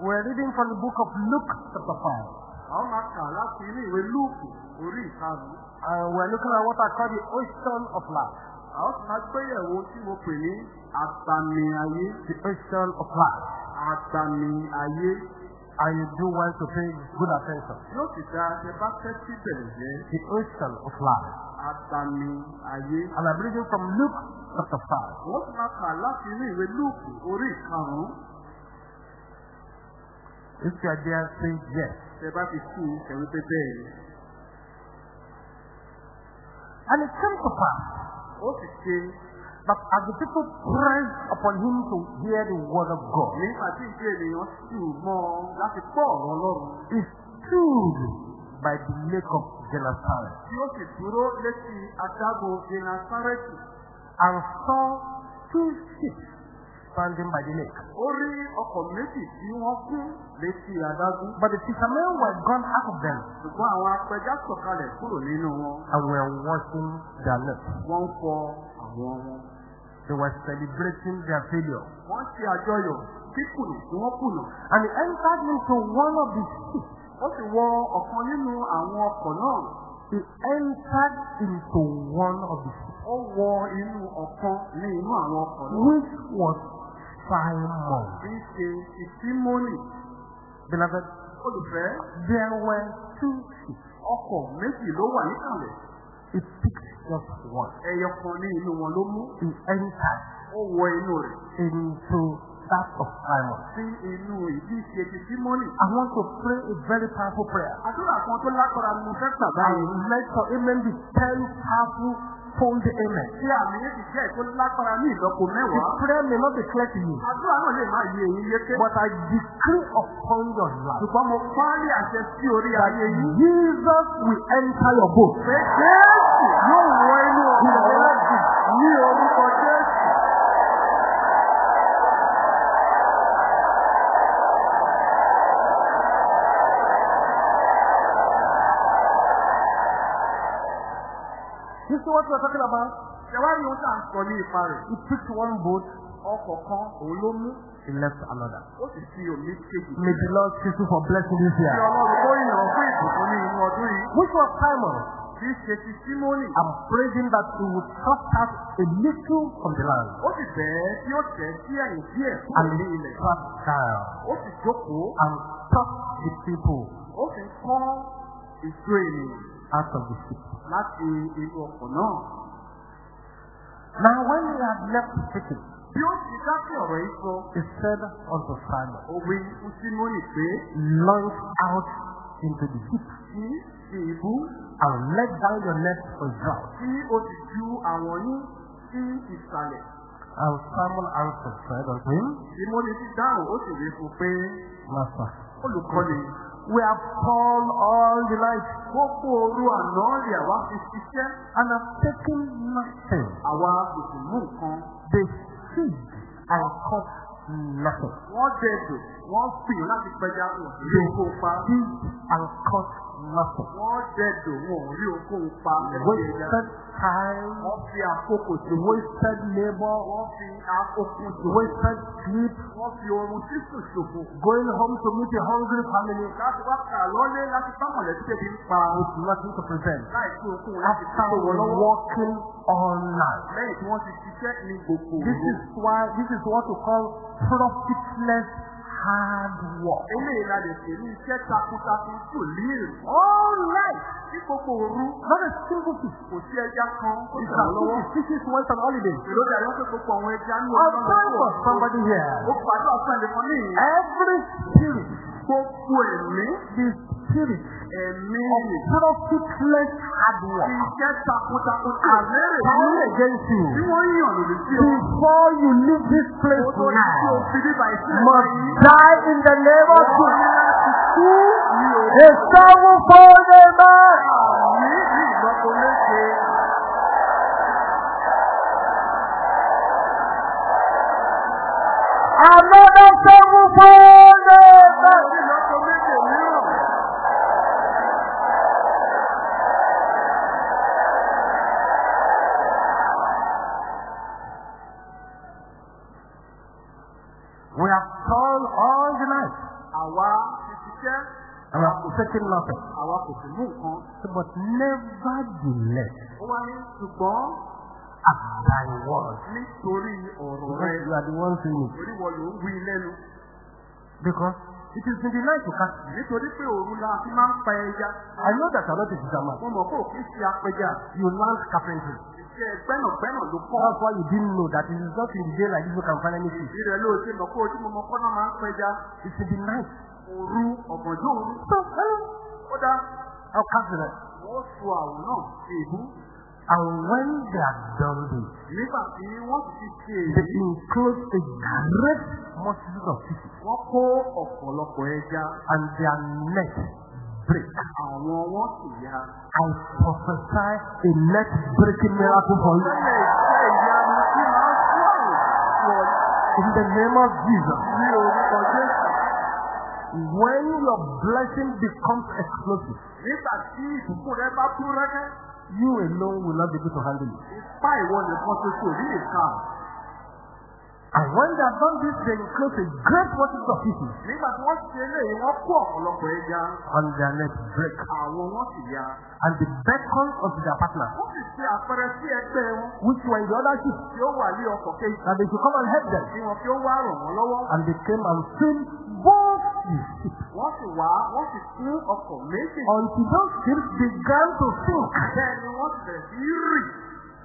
We're reading from the book of Luke chapter 5. Àwọn máa kà láti inú ìwé Lúùkù orí ìkarùn-ún. And we're looking at what I call the ocean of life. Àwọn sì máa gbéyẹ̀wò tí mo pè ní àtàmì ayé. The ocean of life. Àtàmì ayé. And you do well to pay good attention. Yóò sì dá ṣe bá tẹ́tí bẹ̀rẹ̀ jẹ́ The ocean of life. àtàmì ayé. And I'm reading from Luke chapter 5. Wọ́n sì máa kà láti inú ìwé Lúùkù orí ìkarùn-ún. If you are there, say yes. Ṣé bá ti kú ẹ̀rí pé bẹ́ẹ̀ ni. And it came to pass Ó sì ṣe that as the people pressed upon him to hear the word of God, nígbà tí ìdí ènìyàn sì mọ́ láti gbọ́ ọ̀rọ̀ Ọlọ́run. he stood by the lake of Gennesaret Tí ó sì dúró létí adágún Genasárẹ́tì. and saw two ships standing by the lake. Ó rí ọkọ̀ méjì tí wọ́n kún létí adágún. But the fishermen were gone out of them Ṣùgbọ́n àwọn apẹja sọ̀kalẹ̀ kúrò nínú wọn. and were washing their nets. Wọ́n fọ àwọn wọn. They were celebrating their failure. Wọ́n ṣe àjọyọ̀ kíkùnù tí wọ́n kùnà. And he entered into one of the ships. Ó sì wọ ọ̀kan nínú àwọn ọkọ̀ náà. He entered into one of the ships, Ó wọ inú ọ̀kan ní inú àwọn ọkọ̀ náà. which was Simon. Kì í ṣe ìsímọ́nì. Beloved, Olùfẹ́, there were two ships. ọkọ̀ méjì ló wà níkàlẹ̀. He picked just one. Ẹyọ kan ní inú wọn ló mú. He entered Ó wọ inú rẹ̀ into that of Simon. sí inú ìdí ìṣe ti símọ́nì. I want to pray a very powerful prayer. Àdúrà kan tó lágbára ni mo fẹ́ gbà I báyìí. let your amen be ten powerful fold amen. Ṣé àmì yẹn ti jẹ́ ètò lágbára ní ìlọ́po The mẹ́wàá? prayer may not be clear to you, Àdúrà náà lè máa yé eyín yéké. but I decree upon your life Ṣùgbọ́n mo ní àṣẹ sí orí ayé yìí. Jesus will enter your boat. Pé Jésù You what we're talking about? Ṣẹ̀wárí ohun tá à ń sọ ní ipa rẹ̀. He picked one boat, Ọkọ̀ kan òun ló mú. he left another. Ó sì fi kejì. May the Lord choose you for blessing this Ṣé year. Ọlọ́run kó ìràn fún ìbùkún ní inú ọdún yìí? Which was Simon? Kì í ṣe ti Símónì. I'm praising that he would cut out a little from the land Ó sì bẹ̀ẹ́ tí ó tẹ̀ sí ẹ̀yìn díẹ̀ and ní ilẹ̀. sat down Ó sì jókòó. and taught the people Ó sì kọ́ ìjọ ènìyàn out of the ship. Láti inú ọkọ̀ náà. Now when he had left speaking, Bí ó ti dákẹ́ ọ̀rọ̀ yìí sọ, he said unto Simon, fún Símónì pé launch out into the deep kí sí ibú and let down your net for drought. tí ó sì ju àwọn yín sí ìsàlẹ̀. And Simon answered, said unto him, Símónì ti dáhùn ó sì wí fún pé Master, olùkọ́ni we have toiled all the night gbogbo òru àná lè àwa fi ṣiṣẹ́. and have taken nothing. Àwa kò sì mú nǹkan. They feed and caught nothing. Wọ́n dẹ̀dọ̀, wọ́n pè láti pẹja wọn rí They oko pa. Nothing. Wọ́n dẹ̀dọ̀ wọn ò rí pa. ẹja. Wasted time, Wọ́n fi àkókò sí wasted labor, Wọ́n fi àkókò sí wasted sleep, Wọ́n fi oorun sísùn ṣòfò. going home to meet a hungry family Láti wá kà lọ́lé láti sámọ̀lẹ̀ tí tẹ̀bi ń pa. with nothing to present. Láì sí okun láti After tó wọn lọ́wọ́. working all night. Lẹ́yìn tí wọ́n ti ṣiṣẹ́ ní gbogbo This is why, this is what we call profitless hard work. Eléyìí la lè pè ní iṣẹ́ takuntakun tí ò ní èrè. All night ní gbogbo òru. Not a single fish. Kò sí ẹja kan. As lọ́wọ́. if the fishes went on holiday. Èrò dà yọ́ pé gbogbo àwọn ẹja ní ọjọ́ pray for somebody here. Ó gbàdúrà fún ẹnìkan ní. Every spirit, Gbogbo ẹ̀mí the spirit ẹ̀mí of profitless hard work iṣẹ́ takuntakun tí ò lérè coming nínú. against you Tí wọ́n yàn lòdì sí ọ. before you leave this place Ó tó ní tí o now fi bíbá ìsílẹ̀ must die in the name of Jesus. A sevenfold amen. òní ní ìlọ́po méje. Another sevenfold amen. Taking nothing. àwa kò sì mú nǹkan. But nevertheless, ó wá ní ṣùgbọ́n at thy word, nítorí ọ̀rọ̀ rẹ you are the one saying it. torí wọn ló ń wí lẹ́nu. Because it is in the night to catch. nítorí pé òru la fi máa ń pa ẹja. I know that not a fisherman. mo mọ̀ pé òfin ṣe apẹja. You learned carpentry. iṣẹ́ gbẹ́nàgbẹ́nà ló kọ́. That's why you didn't know that it is not in the day like this you can find any fish. ìrẹ̀ ló ṣe mọ̀ pé ojú mo mọ̀ kọ́nà máa ń pẹja. It's in the night. Òru ọ̀gànjọ́ òru. Hello. ó dá catch it. wọ́n so àwò náà sí ìbú. And when they are done this, nígbà tí wọ́n ti ṣe they èyí. include a great multitude of fishes. wọ́n kó ọ̀pọ̀lọpọ̀ ẹja. And their net break. àwọn wọn sì ya. I prophesy a net breaking miracle for you. Iṣẹ́ ìyanu tí máa ń fún àwò fún ọ In the name of Jesus. ní orúkọ Jésù. When your blessing becomes explosive, Nígbà tí ìbùkún rẹ bá kú rẹ́kẹ́, you alone will not be able to handle it. ipá ìwọ nìkan ṣoṣo ní ìka. And when they have done this, they include a great multitude of people. Nígbà tí wọ́n ṣe eléyìí, wọ́n kó ọ̀pọ̀lọpọ̀ ẹja. And their net break. Àwọn wọn sì ya. And they beckon unto their partners, Wọ́n sì ṣe àpẹẹrẹ sí ẹgbẹ́ wọn which were in the other ship, tí ó wà ní ọkọ̀ kejì. that they should come and help them. Kí wọn kí ó wá ràn wọ́n lọ́wọ́. And they came and filled both the ships. Wọ́n sì wá, wọ́n sì kún ọkọ̀ méjì. Until those ships began to sink Bẹ́ẹ̀ ni wọ́n sì bẹ̀rẹ̀ sí í rì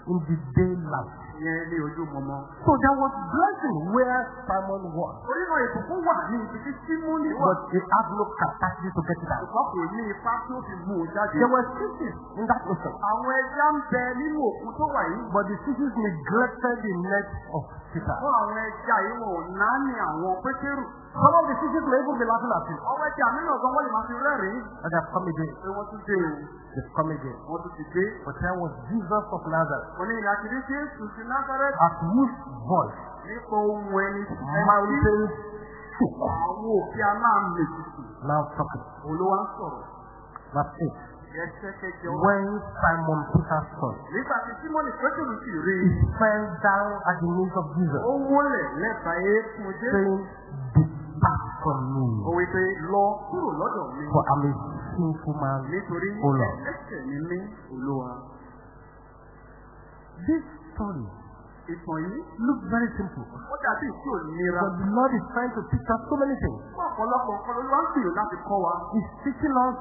in the daylight. Yẹn ní ojú mọ́mọ́. So there was blessing where Simon was. Orí náà ìbùkún wà ní ibi tí Símúnì wà. But he had no capacity to get it out. Ṣùgbọ́n kò ní ipá tí ó fi mú un jáde. There were fishes in that ocean. Àwọn ẹja ń bẹ nínú òkun tó wà yìí. But the fishes neglected the net of Peter. Fún àwọn ẹja yìí wọn ò náání àwọn pétérù. Some of the fishes may even be laughing at you. Ọwọ́ ẹja mìíràn gan wọ́n lè máa fi rẹ́rìn-ín. And they've come again. Pé wọ́n tún dé o. They've come again. Wọ́n tún ti dé. But there was Jesus of Nazareth, Mo ní Jésù ti at whose voice Nípa ohun ẹni mountains shook. àwọn. Now talking. Olúwa ń sọ̀rọ̀. Verse 8. Ẹsẹ̀ kẹjọ. When Simon Peter saw it, he fell down at the knees of Jesus, saying, Depart from me, for I'm a sinful man. Nítorí O Lord. ẹlẹ́ṣẹ̀ ni mí, Olúwa. This story Ìtàn yìí looks very simple. ó dàbí tí ò nira. But the Lord is trying to teach us so many things. Fún ọ̀pọ̀lọpọ̀ nǹkan ló wá ń gbìyànjú láti kọ́ wa. He's teaching us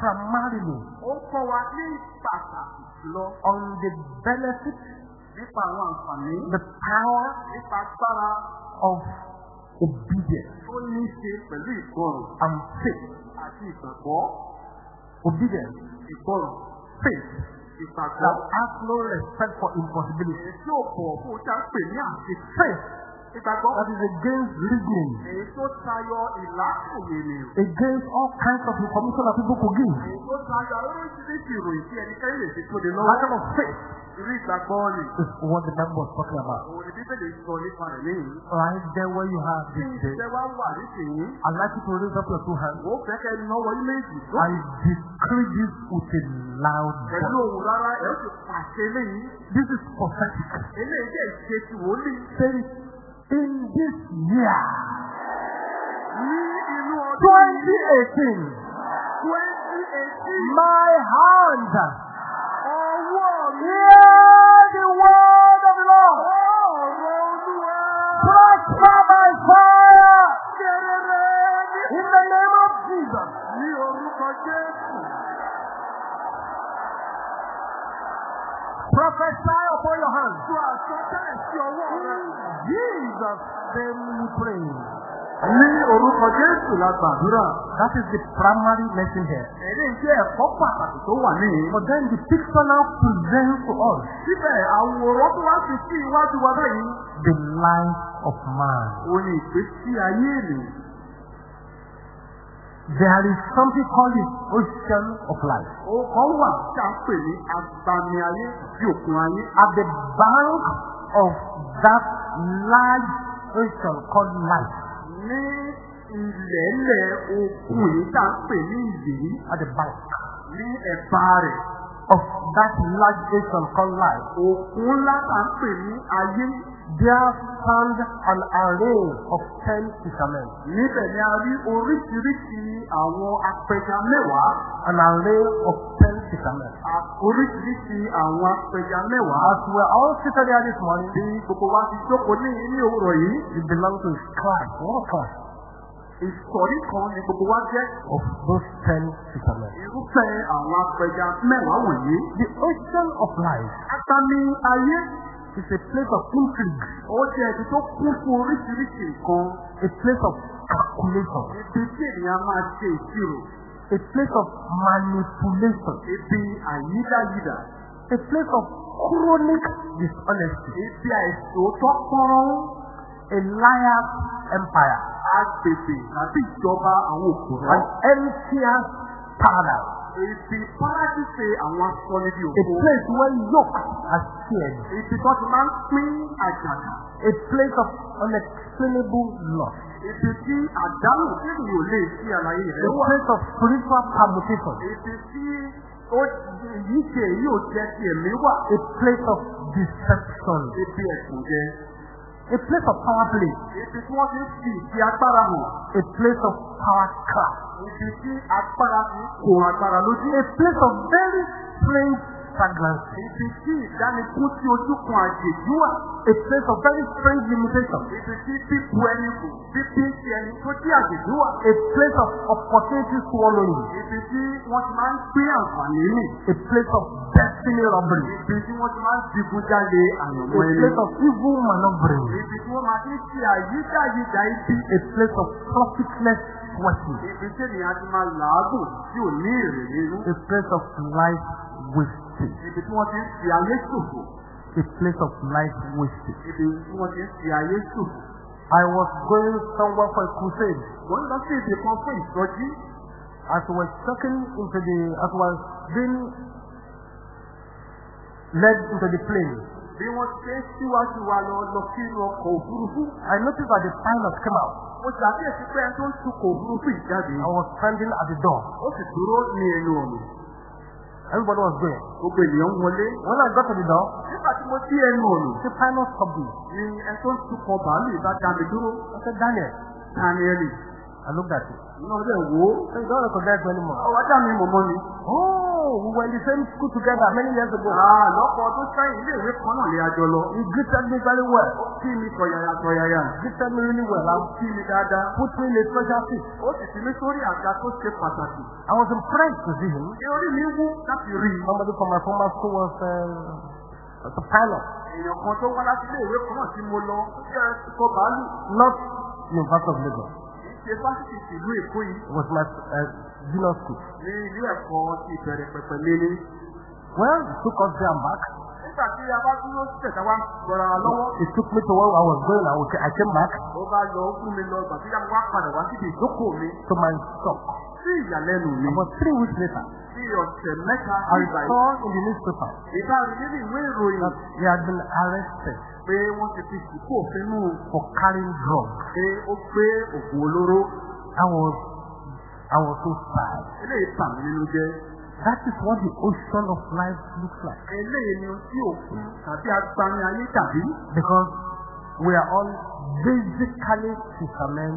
primarily Ó ń kọ́ wa ní pàtàkì jùlọ on the benefit, nípa àwọn àǹfààní, the power nípa agbára of obedience tó ní í ṣe pẹ̀lú ìgbọràn and faith. Àti ìgbàgbọ́. Obedience, Ìgbọràn, faith ìgbàgbọ́. that has no respect for impossibility. Èyí tí ò bọ̀ fún ojú à ń pè ní àṣẹ. Faith Ìgbàgbọ́. that is against reasoning, Èyí tó tayọ ìlàkùnrin ènìyàn. against all kinds of information that people could give. Èyí tó tayọ oríṣiríṣi ìròyìn tí ẹnikẹ́ni lè fi tó de lọ́wọ́. kind of faith Irú ìgbàgbọ́ ni. is what the Bible was talking about. Ni Bíbélì sọ nípa rẹ̀ léyìn. Right there where you have this day, ìṣẹ́ wá wà nísìnyí. I'd like you to raise up your two hands. Ó fẹ́ kẹ́ náwó méjì. I decree this with a loud Pẹ̀lú voice. òun rárá ẹ̀ ó sì pàṣẹ léyìn. This is prophetic. Eléyìí jẹ́ ìṣe ti wòlíì. Say, in this year, Ní inú ọdún yìí, 2018, 2018, my hand, ọwọ́ mi. Hear the word of the Lord. ọ̀rọ̀ Olúwa. Prosper Prophesy upon your hands. Sọ àsọtẹ́lẹ̀ sí ọwọ́ rẹ. Jesus, then we pray. Ní orúkọ Jésù la gbàdúrà. That is the primary lesson here. Èdè jẹ́ ẹ̀kọ́ pàtàkì tó wà níyìn. But then the picture now presents to us Síbẹ̀ àwòrán tó wá sí sí iwájú wa báyìí. the life of man. Ní ìgbésí ayé ènìyàn. There is something called the ocean of life. Ọkọ̀ wà tí a pè ní agbami ayé bí òkun ayé. At the bank of that large ocean called life. Ní ilẹ̀ẹ́lẹ̀ okun yìí tí a pè ní ìyè At the bank. ní ẹ̀bá rẹ̀. of that large ocean called life, Òkun ńlá tá ń pè ní ayé. There stand an array of ten fishermen. Níbẹ̀ ni a rí oríṣiríṣi àwọn apẹja mẹ́wàá. An array of ten fishermen. a- Oríṣiríṣi àwọn apẹja mẹ́wàá. As we're all seated here this morning, Bí gbogbo wa ti jókòó ní ní òwúrọ̀ yìí, we belong to a class, what class ìsọ̀rí kan ni gbogbo wa jẹ́. of those ten fishermen. Irúfẹ́ àwọn apẹja mẹ́wàá wọ̀nyí. The ocean of life Atami ayé is a place of intrigue, ó jẹ́ ibi tó kún fún oríṣiríṣi nǹkan. a place of calculation, Ibi tí ènìyàn máa ṣe ìṣirò. a place of manipulation, Ibi àyídáyídà. a place of chronic dishonesty, Ibi àìsòótọ́ pọ́nrán. a liar's empire, Agbègbè tàbí ìjọba àwọn òkúrọ̀. an emptier paradise, Ibi párádìsẹ̀ àwọn asọ́nidì a òkú. place where yoke are shared, Ibi tó ti máa ń pín àjàgà. a place of unexplainable loss, Ibi tí àdánù tí ènìyàn ò lè ṣí àlàyé a rẹ̀ wà. place of spiritual permutation, Ibi tí ó yìí ṣe èyí ò jẹ́ ti ẹ̀mí wà. a place of deception, Ibi ẹ̀sùn jẹ. A place of power play, Ibi tí wọ́n ti ń fi ìdí agbára hàn. a place of power craft, Ibi tí agbára kó agbára lójú. a place of very strange fragrancy, Ibi tí ìdánikún tí ojú kan àjèjì wà. a place of very strange limitation, Ibi tí bíbu ẹni kù, bíbí ti ẹni tó jí àjèjì wà. a place of opportunity swallowing, Ibi tí wọ́n ti máa ń gbé àǹfààní mì. a place of destiny robbery, Ibi tí wọ́n ti máa ń digun jáde a àyànmọ́ ẹni. place of evil maneuvering, Ibi tí wọ́n máa ń ṣe àyídáyídá ibi. a place of profitless sweating, Ibi tí ènìyàn ti máa làágùn tí ò ní èrè nínú. a place of life wastage, Ibi tí wọ́n ti ń fi ayé ṣòfò. a place of life wastage. Ibi tí wọ́n ti ń fi ayé ṣòfò. I was going somewhere for a crusade. Wọ́n lọ sí ibi kan fún ìsọjí. As we were checking into the, as we were being led into the plane, Bí wọ́n ṣe síwájú wa lọ lọ sínú ọkọ̀ òfurufú. I noticed that the pilot came out. Mo ṣàkíyèsí pé ẹni tó ń tukọ̀ òfurufú ìjáde. I was standing at the door. Ó sì dúró ní ẹnu ọ̀nà. Everybody was going. Gbogbo ènìyàn wọlé. When I got to the door, Nígbà tí mo dí ẹnu ọ̀nà. the pilot stopped me. Ni ẹni tó ń tukọ̀ bàálù ìbá mi dúró. I said, Daniel. Danieli. I looked at him. Iná ọdẹ wo. You don't recognize me anymore. Ọwọ́ dá mi mọ̀mọ́ ni. Oh, we were in the same school together many years ago. Ah, lọ́pọ̀ ọdún sẹ́yìn ilé ìwé kan náà lè àjọ lọ. Greeted me very well. Ó kí mi tọ̀yàyà tọ̀yàyà. Greeted me really well. Ó kí mi dáadáa. put me in a special seat. Ó sì fi mí sórí àga tó ṣe pàtàkì. I was impressed to see him. Orí mi wú láti rí? Somebody from my former school was, uh, a pilot. Èèyàn kan tó wá láti ilé ìwé kan náà tí mo lọ. Ó jẹ́ ẹ̀kọ́ bàálù. Not University of Lagos. Ṣe fásitì tìlú Èkó yìí. It was my uh, junior school. Ní ilé ẹ̀kọ́ ti ìbẹ̀rẹ̀ pẹ̀pẹ̀ lélẹ̀. Well, he took us there and back. Nígbà tí a bá dúró tẹ̀sà wá gbọ́ra wa lọ́wọ́. He took me to where I was going. Was, I came back Ó bá lọ ó fún mi lọ tí wá padà wá síbi ìjókòó mi. to my shop. Sí ìyàlẹ́nu mi. About three weeks later, Bí ọ̀sẹ̀ mẹ́ta I saw in the newspaper Ìbá rí nínú ìwé ìròyìn that he had been arrested pé wọ́n ti fi sìnkú òfin mú for carrying drugs. pé ó gbé òògùn olóró. I was, I was so sad. Mí nínú jẹ́. That is what the ocean of life looks like. Eléyìí ni tí òkun tàbí agbani ayé tàbí. Because we are all basically fishermen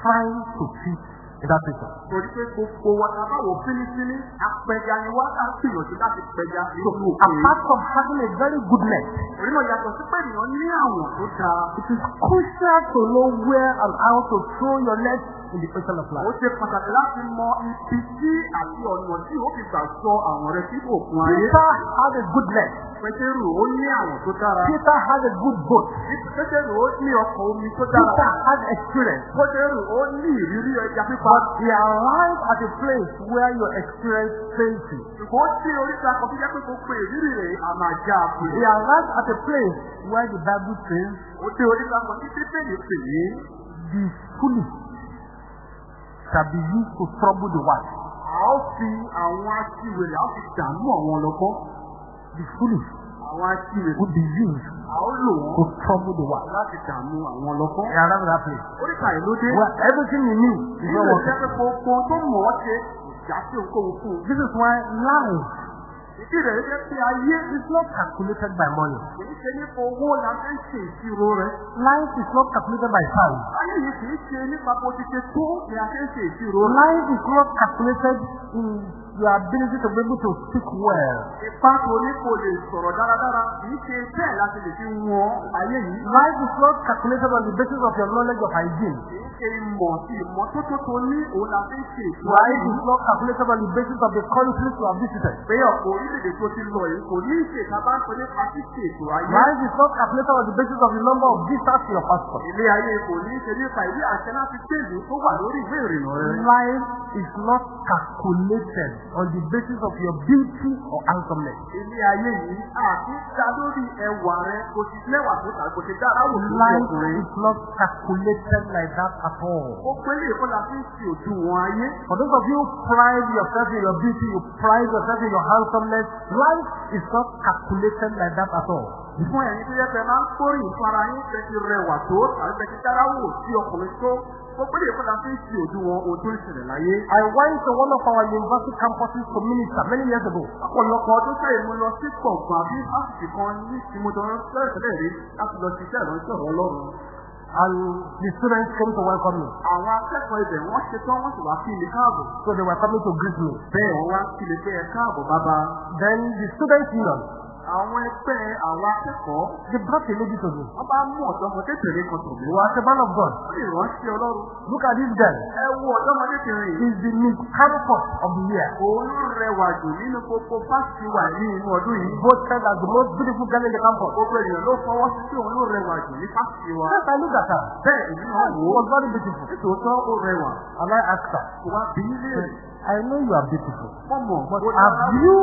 trying to fit in that picture. Torí pé gbogbo wa ta bá wò fínífíní, apẹja ni wá ká gbìyànjú láti pẹja nínú òkun. Apart from having a very good net, Orí náà yàtọ̀ sí pé ènìyàn ní àwọ̀n tó dáa. it is crucial to know where and how to throw your net in the ocean of Ó life. ṣe pàtàkì láti mọ ibi tí àti ọ̀nà tí ó fi gbà sọ àwọn rẹ̀ sí òkun ayé. Peter had a good net. Pétérù ó ní àwọ̀n tó dára. Peter had a good boat. Pétérù ó ní ọkọ̀ omi tó Peter dára. had experience. Pétérù ó ní ìrírí ẹja pípa. But he arrived at a place where your experience fails you. Ṣùgbọ́n ó oríta kan tó jẹ́ pé gbogbo ìrírí rẹ̀ a máa já a pè. He arrived at a place where the Bible says Ó tí oríta kan tí Bíbélì pè ní the foolish shall be used to trouble the wise. a ó fi àwọn aṣiwèrè a ó fi dààmú àwọn ọlọ́gbọ́n. The foolish Àwọn aṣiwèrè will be used a ó lò to wọ́n trouble the wise. láti dààmú àwọn ọlọ́gbọ́n. At that place Oríta ìlú dé. where everything he knew is Ilé not ìjẹ́ working. pé gbogbo tó mọ̀ ọ́ ṣe já sí ohunkóhun fún un. This is why life ìdí rẹ̀ jẹ́ pé is not calculated by money. kì í ṣe nípa owó la ṣe. Life is not calculated by time. ayé yìí kì í ṣe nípa ṣe ṣe. Life is not calculated in your ability to be able to speak well. Ipa tó ní kò lè sọ̀rọ̀ dáradára kì í ṣe bẹ́ẹ̀ láti lè fi wọ́n ayé yìí. Life is not calculated on the basis of your knowledge of hygiene. Ṣe ìmọ̀ sí ìmọ́tótó tó ṣe Life is not calculated on the basis of the countries you have visited. Pé orílẹ̀-èdè tó ti lọ yìí kò ní ìṣe ìta bá ń pè ṣíṣe ètò ayé. Life is not calculated on the basis of the number of visas to your passport. Ilé ayé kò ní ṣe nípa ìwé àṣẹ láti tẹ̀lé tó wà lórí ìwé ìrìnnà rẹ̀. Life is not calculated on the basis of your beauty or handsomeness. Ilé ayé yìí àti dá lórí ẹwà rẹ̀ kò sì lẹ́wà tó tàbí kò sì dára wò lórí Life ọkùnrin. is not calculated like that at all. Ó pé lè kọ́ la fi ń ṣe òdiwọ̀n ayé. For those of you who pride yourself in your beauty, you pride yourself in your handsomeness, life is not calculated like that at all. Fún ẹ̀yin tó yẹ pé máa ń kórè ìfara yín fẹ́ ti rẹwà tó tàbí fẹ́ ti dára wò sí ọkùnrin tó. Pé lè la fi ṣe òdiwọ̀n ohun tó ń ṣẹlẹ̀ láyé. I went to one of our university campuses to minister many years ago. Ọ̀pọ̀lọpọ̀ ọdún sẹ́yìn mo lọ sí gbọ̀ngàn àbí fásitì kan ní Tìmọ̀tàn sẹ́ẹ̀sẹ̀lẹ̀ rí láti lọ ṣiṣẹ́ ìránṣẹ́ ọ̀rọ̀ Ọlọ́run. And the students came to welcome me. Àwọn akẹ́kọ̀ọ́ ibẹ̀ wọ́n ṣe tán wọ́n sì wá kí ilé káàbọ̀. So they were coming to greet me. Bẹ́ẹ̀ wọ́n wá kí ilé pé ẹ káàbọ̀ bàbá. Then the students union, Àwọn ẹgbẹ́ àwọn akẹ́kọ̀ọ́ they brought a lady to me. wọ́n bá mú ọ̀dọ́mọdébìnrin kan tò mí You wá. are a man of God. Wọ́n lè ránṣẹ́ Ọlọ́run. Look at this girl. Ẹ wo ọ̀dọ́mọdébìnrin yìí. She's the Miss Campus of the year. Òun rẹwà jù nínú gbogbo fásitì wà ní inú ọdún yìí. Voted as the most beautiful girl in the campus. Gbogbo ènìyàn ló fọwọ́ sí pé òun ló rẹwà jù ní fásitì wa. Looked at her. Bẹ́ẹ̀ èmi náà wò ó. was very beautiful. Nítòótọ́ ó rẹwà. And I asked her, Kò wá bí rẹ̀. I know you are beautiful, Wọ́n mọ̀ but have you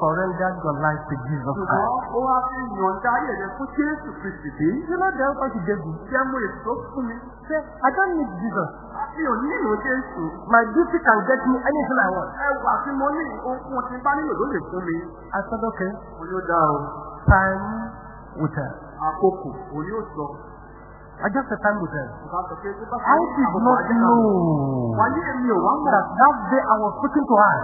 surrendered your life to Jesus Christ? ó wá fi yọ̀ǹda ayé rẹ̀ fún Jésù Kristì bí. You know the answer she gave me? Jẹ́ mo èso fún mi. Say, I don't need Jesus. Mi ò nílò Jésù. My beauty can get me anything I want. Ẹwà tí mo ní ohun tí bá nílò ló lè. I said, okay, Mo ó dá o. time with her. Àkókò òun yóò. I just said time with her. I did not know that that day I was speaking to her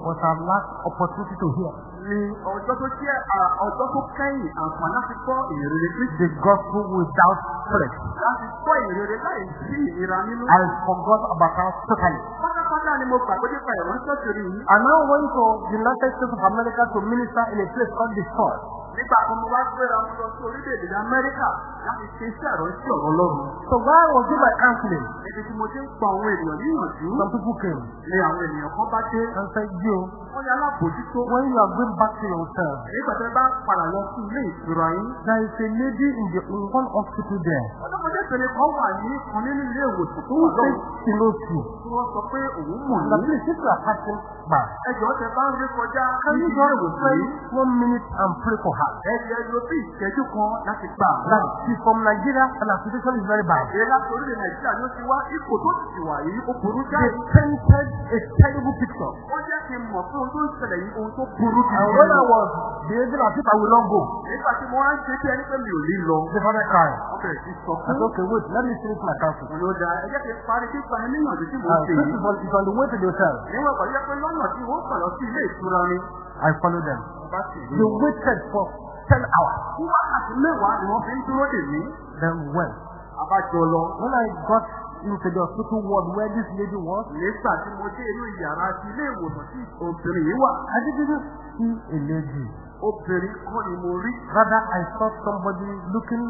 was her last opportunity to hear ni ọjọ́ tó jẹ́ à, ọjọ́ tó kẹ́yìn àǹfààní láti kọ́ ìrere Kristi. the gospel without flesh. Láti kọ́ ìrere láìsí ìnira nínú. I forgot about her totally. Pátápátá ni mo gbàgbé nípa ìránṣẹ́ kiri yìí. I now went to the United States of America to minister in a place called the Fort. Nígbà kan mo wá gbéra mo lọ sí orílẹ̀-èdè Amẹ́ríkà láti ṣe iṣẹ́ ìránṣẹ́ ọ̀rọ̀ Ọlọ́run. So I was doing my counseling, Níbi tí mo ti ń pa àwọn ènìyàn níyànjú. some people came Ni àwọn ènìyàn kan bá dé. and said, Joe, Wọ́n ní alábòójútó. when you are going back to your hotel, Nígbà wọ́n bá padà lọ sí ilé ìtura yín. there is a lady in the in one hospital there Ọlọ́mọdébìnrin kan wà ní kan nínú ilé ìwòsàn tó who wà says lọ́wọ́. she knows you. Wọ́n sọ pé òun mọ̀ ní. are passing by, Ẹjọ́ tẹ bá ń rí kọjá can ní you just yìí. one minute and pray for her? Ẹ̀jẹ̀ ló bí ìṣẹ́jú kan láti gbà. That she's from Nigeria and her situation is very bad. Èyí láti orílẹ̀ Nàìjíríà ló ti wá ipò tó ti ti wà yìí ó burú They jáde. painted a terrible picture. Wọ́n jẹ́ kí n mọ̀ fún ohun tó ń ṣẹlẹ̀ yìí ohun tó burú And gidi. when I was behaving as if I will not go, Nígbà tí mo wá ń ṣe bí ẹni pé mi ò ní lọ. the father cried. Bẹ̀rẹ̀ sí sọ I fún. said, okay, wait, let me finish my counsel. Òun ló da ẹjẹ́ kí n parí kíkọ ẹni níyànjú tí mo ń ṣe first yìí. of all, it's on the way to the hotel. Níwọ̀n pẹ̀lú jẹ́ pé lọ́nà tí wọ́n pẹ̀lú sí ilé ìtura ni. I followed them. Wọ́n They wọn. waited for 10 hours. Fún wákàtí mẹ́wàá ni wọ́n fi ń dúró dè mí. Then went. Abájọ lọ. When I got into the hospital ward where this lady was, Nígbà tí mo dé inú yàrá ti ilé ìwòsàn tí obìnrin yìí wà. I didn't see a lady. Obìnrin kọ́ ni mo rí. Rather, I saw somebody looking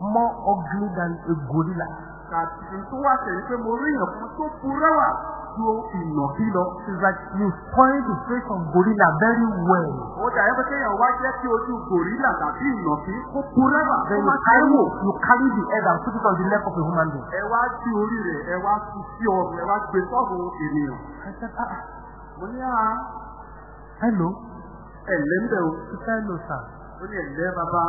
more ugly than a gorilla. Kàtí tó wá tẹ̀lé pé mo rí èèyàn kan tó burẹ́wà ju ìnàkí lọ. It's like you spoil the face of gorilla very well. Ó dàbí pé kéèyàn wá jẹ́ kí ojú gòrílà tàbí ìnàkí kó burẹ́wà kó Then you carry, you carry the head and put it on the neck of a human being. Ẹ wá sí orí rẹ̀, ẹ wá sí sí ọrùn, ẹ wá gbé sọ́ọ̀bù ènìyàn. I said, ah, ah, Mo ní à hello. ẹ̀lẹ́ ń bẹ̀ o. Said, hello, sir. Ó ní ẹ̀lẹ́ bàbá.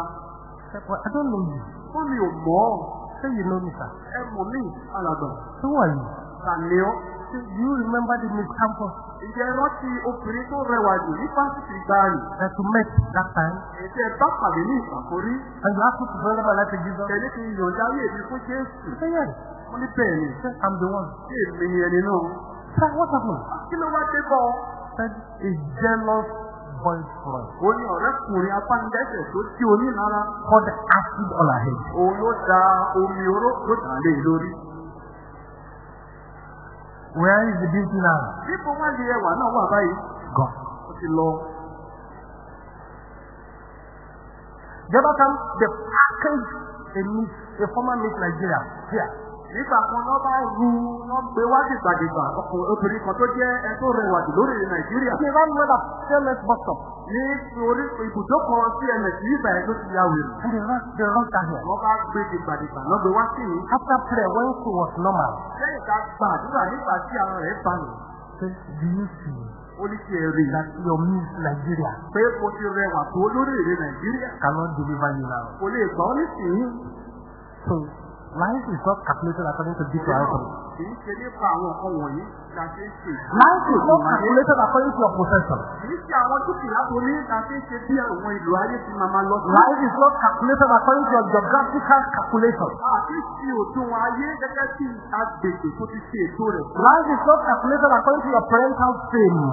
I don't know you. Wọ́n mi ò mọ̀ ọ́. Say you know me, sir. Ẹ mọ̀ mí alàgbà. Who are you? Tàní ọ́. Say, do you remember the Miss Campus Ǹjẹ́ rántí obìnrin tó rẹwà jù ní fásitì gbáàyè? that you met that time? Ètò ẹ̀ bá pàdé ní ìpàkórí. And you me to surrender my life to Jesus? Tẹ̀lé n yọ̀ǹda ayé mi fún Jésù. Said, yes. Wọ́n ní bẹ́ẹ̀ ni. Said, I'm the one. Ṣé èmi ni ẹni náà? Sir, what happened? Kí ló wá dé bọ̀? Said a jealous boyfriend Ó ní ọ̀rẹ́kùnrin apánidẹ́sẹ̀ tó tí onílára. poured acid on her head. Òun ló da omi oró ló dà lé. Where is the beauty now? Níbo wá di ẹwà náà wà báyìí? Gone. Ó ti lọ. The other time, they packaged a a former Miss Nigeria here. Nígbà kan lọ́ bá ru wọ́n gbé wá dìgbàdìgbà ọkùnrin obìnrin kan tó jẹ́ ẹ tó rẹwà jù lórí Nàìjíríà. Well at CMS bus stop. Ní orí ibùdókọ̀ CMS yìí bẹ̀rẹ̀ ló ti ya wèrè. They rushed, they rushed her here. Wọ́n bá gbé dìgbàdìgbà lọ́ gbé wá sí yìí. After prayer, when she was normal, Lẹ́yìn ká gbàdúrà nígbà tí ara rẹ̀ balẹ̀. said, do you see Ó ní kí ẹ rí i that your Miss Nigeria pé mo ti rẹwà tó lórí èdè Nàìjíríà. cannot deliver you now? Kò lè gbọ́ nísìnyí. So, life is not calculated according to this outcome. Kì í ṣe nípa àwọn nǹkan wọ̀nyí la ṣe ń ṣe. Life is not calculated according to your possession. Kì í ṣe àwọn dúkìá tó ní la ṣe ń ṣe bí àwọn ìlú ayé ti máa máa lọ sí. Life is not calculated according to your geographical calculation. Àti ti òdiwọ̀n ayé gẹ́gẹ́ bí agbègbè tó ti ṣe ètò rẹ̀. Life is not calculated according to your parental fame.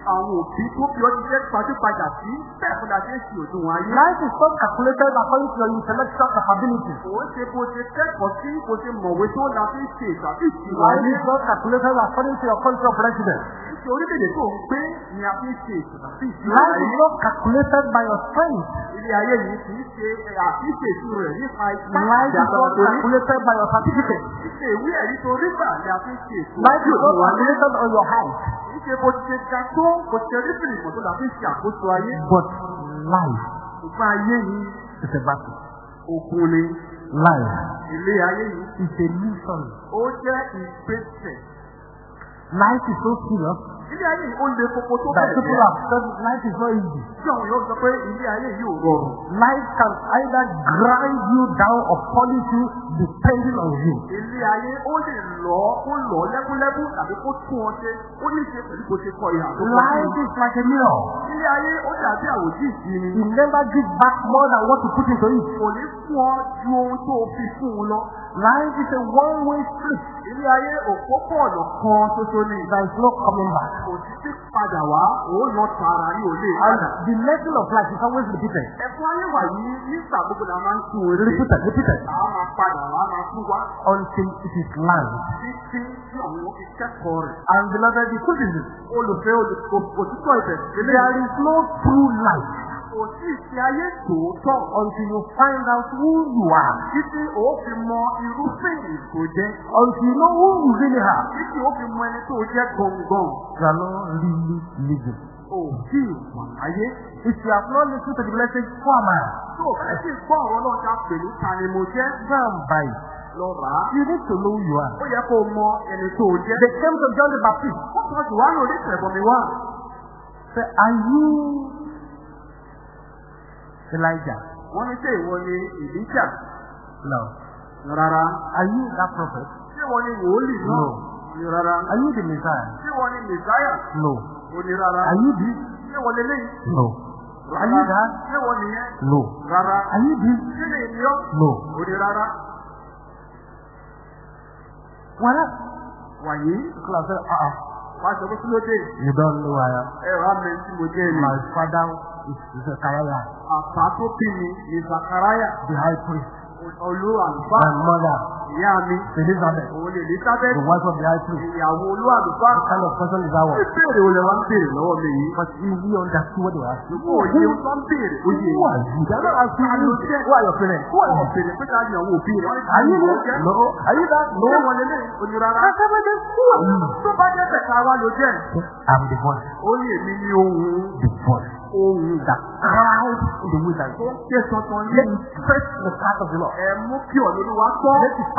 Àwọn òbí tó fi ọdún jẹ́ gbajúgbajà sí bẹ́ẹ̀ fún la ṣe ń ṣe òdiwọ̀n ayé. Life is not calculated according to your intellectual capabilities. Kò ṣe bó ṣe kẹ́kọ̀ọ́ sí bó ṣe mọ̀wé tó la fi ṣe ìtàbí ìṣirò Life ayé. is not calculated according to your country of residence. Ṣé orílẹ̀-èdè tó ń gbé ni a fi ṣe ìtàbí ìṣirò Life ayé? is not calculated by your strength. Ilé ayé yìí kì í ṣe ìṣirò rẹ̀ nípa ipá Life is not calculated by your certificate. Ṣíṣe ìwé ẹ̀rí tó rí gbà ni a fi ṣe Life is not ayé. calculated on your height. Bó ṣe ga tó bó ti ṣe rí fìrì tó ń ṣe àkóso ayé. But life Ìgbà ayé yìí is a battle. òkun ni. Life Ilé ayé yìí is a mission. ó jẹ́ ìgbésẹ̀. Life is so serious Ilé ayé yìí ó le koko tó that bẹ́ẹ̀ people jẹ́. have said life is not easy. Tí àwọn yóò sọ pé ilé ayé yìí ò rọrùn. Life can either grind you down or polish you depending on you. Ilé ayé ó lè lọ kó lọ lẹ́kúnlẹ́kún tàbí kó tún ọ ṣe. Ó ní ṣe pẹ̀lú bó ṣe kọ ìhà tó kọ Life is like a mirror. Ilé ayé ó dàbí àwòjí ìsinmi. You never give back more than what you put into it. Kò ní fún ọ ju ohun tó o fi fún un lọ. Life is a one-way street. Ilé ayé òpópó ọ̀nà kan ṣoṣo ni. There is no coming back. Kò sí sí padà wá, òun lọ tààrà ní òlé And the lesson of life is always repeated. Ẹ̀fọ́ ayé wà yìí nígbà gbogbo la máa ń tún orí. Repeated, repeated. Àá máa padà wá máa tún wá. Until it is land. Títí tí àwọn ìkẹ́kọ̀ọ́ rẹ̀. And beloved, the truth is this. Olùfẹ́ olùkọ́ òtítọ́ ìbẹ̀. There is no true life Kò sí ìṣe ayé tòótọ́. until you find out who you are. Títí ó fi mọ irúfẹ́ èso jẹ́. Until you know who you really are. Títí ó fi mọ ẹni tó jẹ́ gbọ̀ngbọ̀n. You are not really living. Ò tí ì wà ayé. If you have not listened to the who am I? Tó o bẹ́ẹ̀ sì gbọ́ ọ̀rọ̀ náà pè ní ta ni mo jẹ́. Buy it. Lọ. You need to know who you are. Ó yẹ kó o mọ ẹni tó o jẹ́. They came to John the Baptist. Wọ́n sọ Jùwánù oníṣẹ̀bọ̀ mi wá. Say, are you Elijah? Wọ́n ní ṣé ìwọ ni Èlíjà? No. Rárá. Are you that prophet? Ṣé ìwọ ni wòlíì náà? No. Rárá. Are you the Messiah? Ṣé ìwọ ni Mèsáyà? No. Ó ní rárá. Are you this? Ṣé ìwọ ni léyìí? No. Are you that? Ṣé ìwọ nìyẹn? No. Rárá. Are you this? Ṣé lè ní ọ́? No. Ó ní rárá. Well, Wàyí. have ló dé? You don't know I am. Ẹ wàá mẹ tí mo jẹ́ ni. My father is Zechariah, Àpá tó bí mi ni Zakaraya. the high priest. Olú My mother, Ìyá mi. Elizabeth, Òun ni Elizabeth. the wife of the high priest. Ìyàwó olú àlùfáà. What kind of person is that one? Ìbéèrè wo wá ń béèrè lọ́wọ́ mi yìí? But he, he understood what they were asking. Ìwọ òye ó tán béèrè. Who Oyè are you? They're not asking you. Who are your parents? Who are you? Béèrè pé ká ní àwọn òbí rẹ̀. Are you this? No. Are you that? No. Ṣé wọn lè lè onírara? Who are you? Tó bá jẹ́ bẹ̀ka wa ló jẹ́. I'm the voice. Ó ní èmi ní ohun The voice ohun that cried in the wilderness. tó ń ké tuntun Let ní. me press the path of the Lord. Ẹ mú kí ọ̀nà olúwa tọ́. Let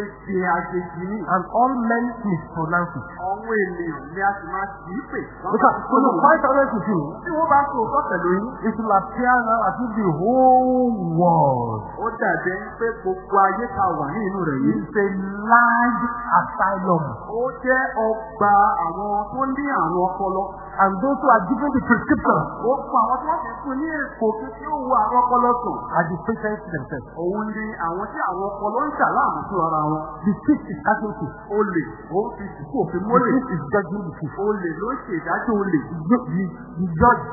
èdè àjèjì ni. and all men mispronounce it. Àwọn ènìyàn ni a sì máa kì í pè. Because to be quite honest with you, Tí wọ́n bá sọ òótọ́ pẹ̀lú yín, it will appear now as if the whole world ó dàbí pé gbogbo ayé ta wà ní inú rẹ̀ yìí. is a large asylum. Ó jẹ́ ọgbà àwọn tó ní àrùn ọpọlọ. And those who are given the prescription Ó fún àwọn tí wọ́n ti fún ní èkó tó tí ó wo àrùn ọpọlọ sùn. are the patients themselves. Òun ni àwọn tí àwọn ọpọlọ ń jà láàmú fún ara wọn. The thief is thief. Olè, ó ń fi sìnkú òfin The mólè. thief is judging the thief. Olè ló ṣe ìdájọ́ olè. The, the, the judge